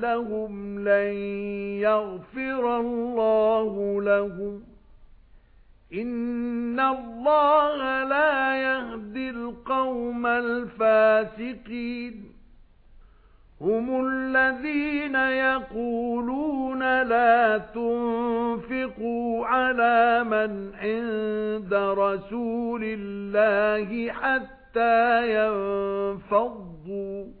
لَهُمْ لَن يَغْفِرَ اللَّهُ لَهُمْ. إِنَّ اللَّهَ لَا يَهْدِي الْقَوْمَ الْفَاسِقِينَ. هُمُ الَّذِينَ يَقُولُونَ لَا تُنفِقُوا عَلَى مَنْ عِندَ رَسُولِ اللَّهِ حَتَّى يَنفَضُّوا.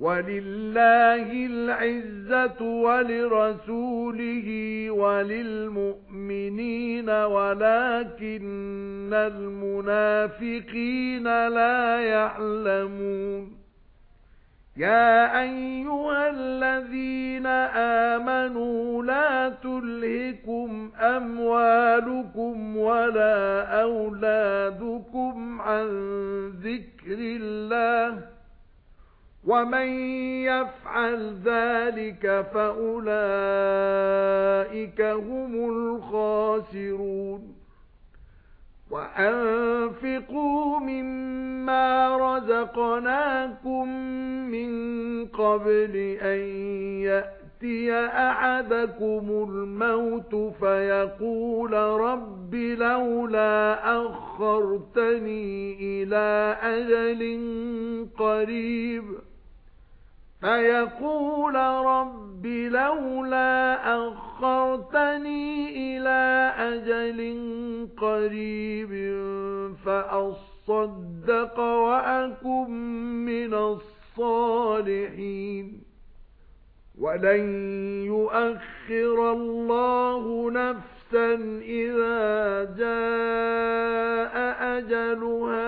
وَلِلَّهِ الْعِزَّةُ وَلِرَسُولِهِ وَلِلْمُؤْمِنِينَ وَلَكِنَّ الْمُنَافِقِينَ لَا يَعْلَمُونَ. يَا أَيُّهَا الَّذِينَ آمَنُوا لَا تُلْهِكُمْ أَمْوَالُكُمْ وَلَا أَوْلَادُكُمْ عَن ذِكْرِ اللَّهِ وَمَن يَفْعَلْ ذَلِكَ فَأُولَئِكَ هُمُ الْخَاسِرُونَ وَأَنفِقُوا مِمَّا رَزَقْنَاكُم مِّن قَبْلِ أَن يَأْتِيَ أَحَدَكُمُ الْمَوْتُ فَيَقُولَ رَبِّ لَوْلَا أَخَّرْتَنِي إِلَى أَجَلٍ قَرِيبٍ فَيَقُولَ رَبِّ لَوْلَا أَخَّرْتَنِي إِلَى أَجَلٍ قَرِيبٍ فَأَصَّدَّقَ وَأَكُن مِّنَ الصَّالِحِينَ. وَلَن يُؤَخِّرَ اللَّهُ نَفْسًا إِذَا جَاءَ أَجَلُهَا